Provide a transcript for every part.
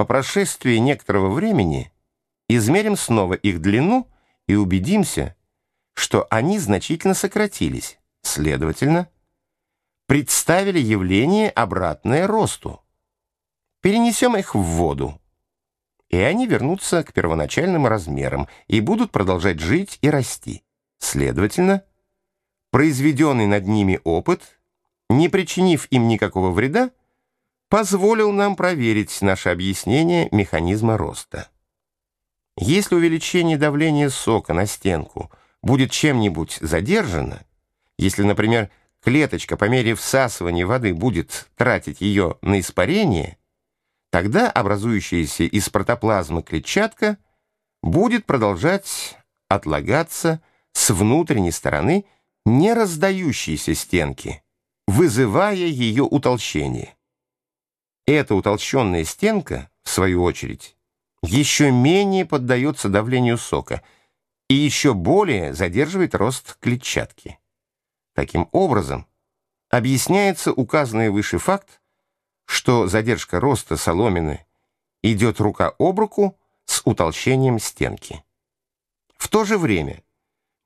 По прошествии некоторого времени измерим снова их длину и убедимся, что они значительно сократились, следовательно, представили явление, обратное росту. Перенесем их в воду, и они вернутся к первоначальным размерам и будут продолжать жить и расти. Следовательно, произведенный над ними опыт, не причинив им никакого вреда, позволил нам проверить наше объяснение механизма роста. Если увеличение давления сока на стенку будет чем-нибудь задержано, если, например, клеточка по мере всасывания воды будет тратить ее на испарение, тогда образующаяся из протоплазмы клетчатка будет продолжать отлагаться с внутренней стороны не раздающейся стенки, вызывая ее утолщение. Эта утолщенная стенка, в свою очередь, еще менее поддается давлению сока и еще более задерживает рост клетчатки. Таким образом, объясняется указанный выше факт, что задержка роста соломины идет рука об руку с утолщением стенки. В то же время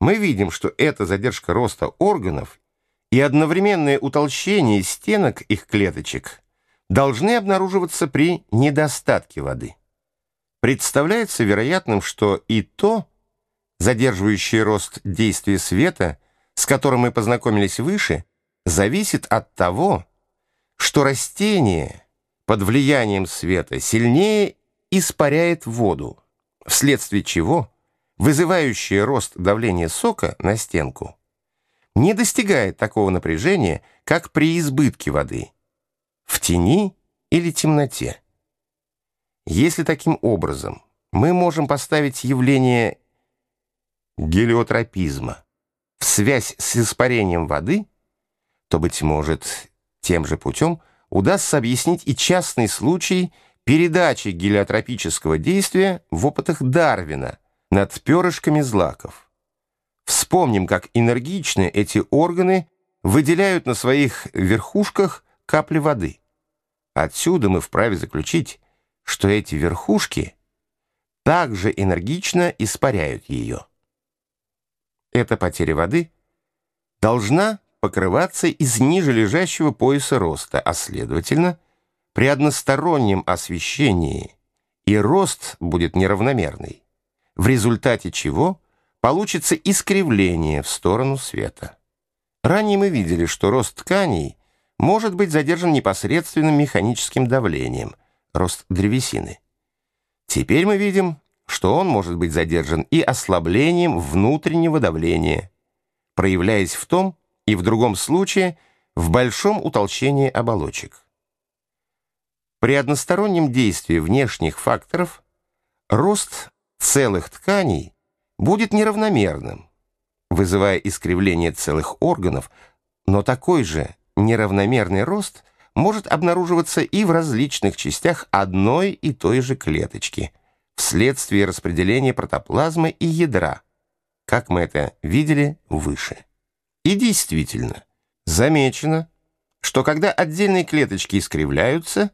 мы видим, что эта задержка роста органов и одновременное утолщение стенок их клеточек должны обнаруживаться при недостатке воды. Представляется вероятным, что и то, задерживающее рост действия света, с которым мы познакомились выше, зависит от того, что растение под влиянием света сильнее испаряет воду, вследствие чего вызывающее рост давления сока на стенку не достигает такого напряжения, как при избытке воды, в тени или темноте. Если таким образом мы можем поставить явление гелиотропизма в связь с испарением воды, то, быть может, тем же путем удастся объяснить и частный случай передачи гелиотропического действия в опытах Дарвина над перышками злаков. Вспомним, как энергично эти органы выделяют на своих верхушках капли воды. Отсюда мы вправе заключить, что эти верхушки также энергично испаряют ее. Эта потеря воды должна покрываться из ниже лежащего пояса роста, а следовательно, при одностороннем освещении и рост будет неравномерный, в результате чего получится искривление в сторону света. Ранее мы видели, что рост тканей может быть задержан непосредственным механическим давлением, рост древесины. Теперь мы видим, что он может быть задержан и ослаблением внутреннего давления, проявляясь в том, и в другом случае в большом утолщении оболочек. При одностороннем действии внешних факторов рост целых тканей будет неравномерным, вызывая искривление целых органов, но такой же неравномерный рост может обнаруживаться и в различных частях одной и той же клеточки вследствие распределения протоплазмы и ядра, как мы это видели выше. И действительно, замечено, что когда отдельные клеточки искривляются,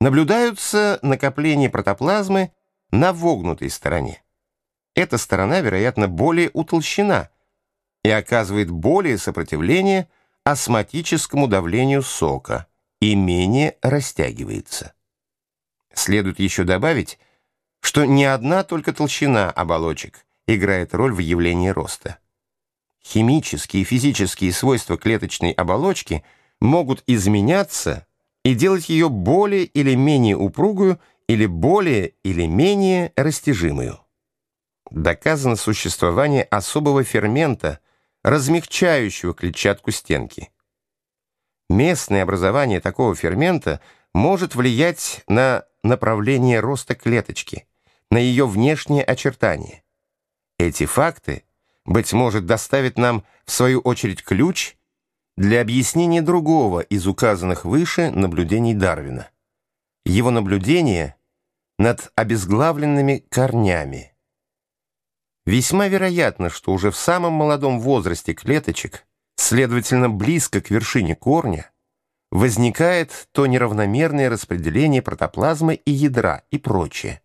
наблюдаются накопления протоплазмы на вогнутой стороне. Эта сторона, вероятно, более утолщена и оказывает более сопротивление осмотическому давлению сока и менее растягивается. Следует еще добавить, что не одна только толщина оболочек играет роль в явлении роста. Химические и физические свойства клеточной оболочки могут изменяться и делать ее более или менее упругую или более или менее растяжимую. Доказано существование особого фермента, размягчающего клетчатку стенки. Местное образование такого фермента может влиять на направление роста клеточки, на ее внешние очертания. Эти факты – быть может, доставит нам, в свою очередь, ключ для объяснения другого из указанных выше наблюдений Дарвина. Его наблюдение над обезглавленными корнями. Весьма вероятно, что уже в самом молодом возрасте клеточек, следовательно, близко к вершине корня, возникает то неравномерное распределение протоплазмы и ядра и прочее,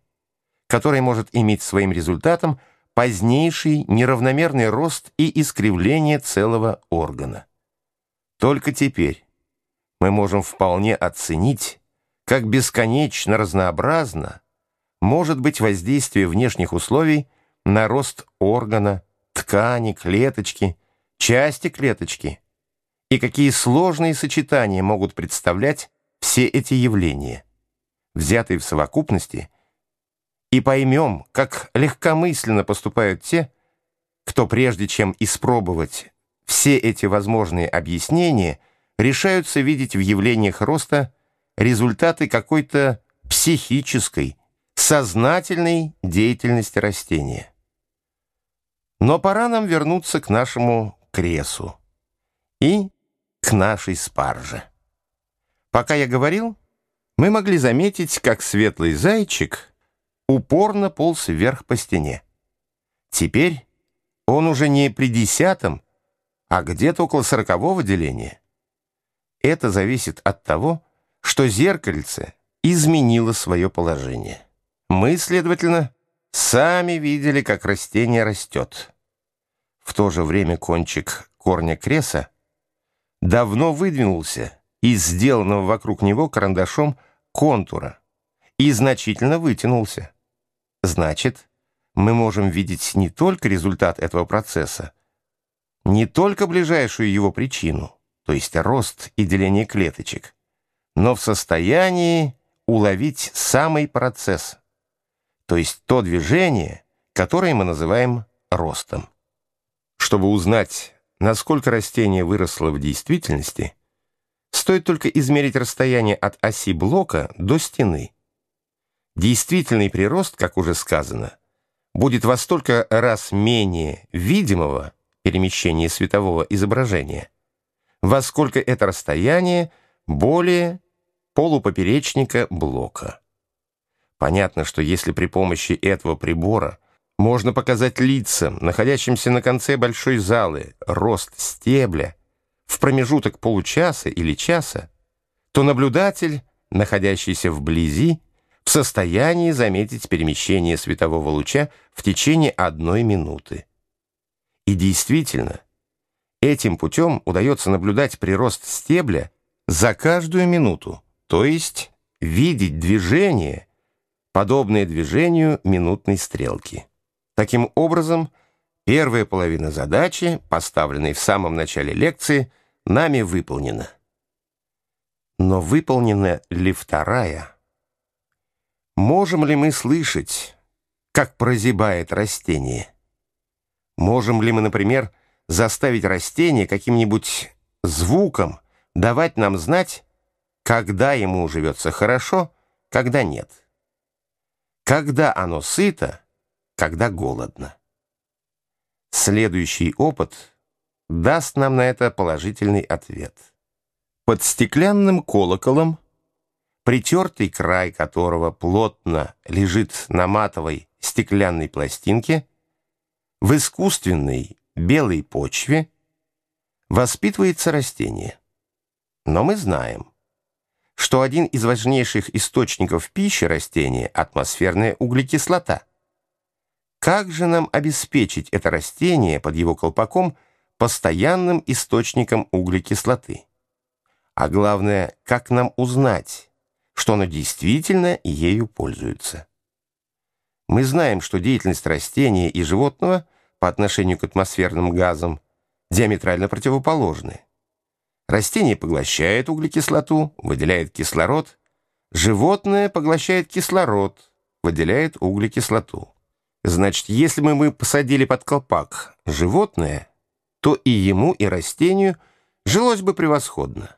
которое может иметь своим результатом позднейший неравномерный рост и искривление целого органа. Только теперь мы можем вполне оценить, как бесконечно разнообразно может быть воздействие внешних условий на рост органа, ткани, клеточки, части клеточки, и какие сложные сочетания могут представлять все эти явления, взятые в совокупности, и поймем, как легкомысленно поступают те, кто прежде чем испробовать все эти возможные объяснения, решаются видеть в явлениях роста результаты какой-то психической, сознательной деятельности растения. Но пора нам вернуться к нашему кресу и к нашей спарже. Пока я говорил, мы могли заметить, как светлый зайчик упорно полз вверх по стене. Теперь он уже не при десятом, а где-то около сорокового деления. Это зависит от того, что зеркальце изменило свое положение. Мы, следовательно, сами видели, как растение растет. В то же время кончик корня креса давно выдвинулся из сделанного вокруг него карандашом контура и значительно вытянулся. Значит, мы можем видеть не только результат этого процесса, не только ближайшую его причину, то есть рост и деление клеточек, но в состоянии уловить самый процесс, то есть то движение, которое мы называем ростом. Чтобы узнать, насколько растение выросло в действительности, стоит только измерить расстояние от оси блока до стены. Действительный прирост, как уже сказано, будет во столько раз менее видимого перемещения светового изображения, во сколько это расстояние более полупоперечника блока. Понятно, что если при помощи этого прибора можно показать лицам, находящимся на конце большой залы, рост стебля в промежуток получаса или часа, то наблюдатель, находящийся вблизи, в состоянии заметить перемещение светового луча в течение одной минуты. И действительно, этим путем удается наблюдать прирост стебля за каждую минуту, то есть видеть движение – подобное движению минутной стрелки. Таким образом, первая половина задачи, поставленной в самом начале лекции, нами выполнена. Но выполнена ли вторая? Можем ли мы слышать, как прозябает растение? Можем ли мы, например, заставить растение каким-нибудь звуком давать нам знать, когда ему живется хорошо, когда нет? Когда оно сыто, когда голодно. Следующий опыт даст нам на это положительный ответ. Под стеклянным колоколом, притертый край которого плотно лежит на матовой стеклянной пластинке, в искусственной белой почве воспитывается растение. Но мы знаем, что один из важнейших источников пищи растения – атмосферная углекислота. Как же нам обеспечить это растение под его колпаком постоянным источником углекислоты? А главное, как нам узнать, что оно действительно ею пользуется? Мы знаем, что деятельность растения и животного по отношению к атмосферным газам диаметрально противоположны. Растение поглощает углекислоту, выделяет кислород. Животное поглощает кислород, выделяет углекислоту. Значит, если мы посадили под колпак животное, то и ему, и растению жилось бы превосходно.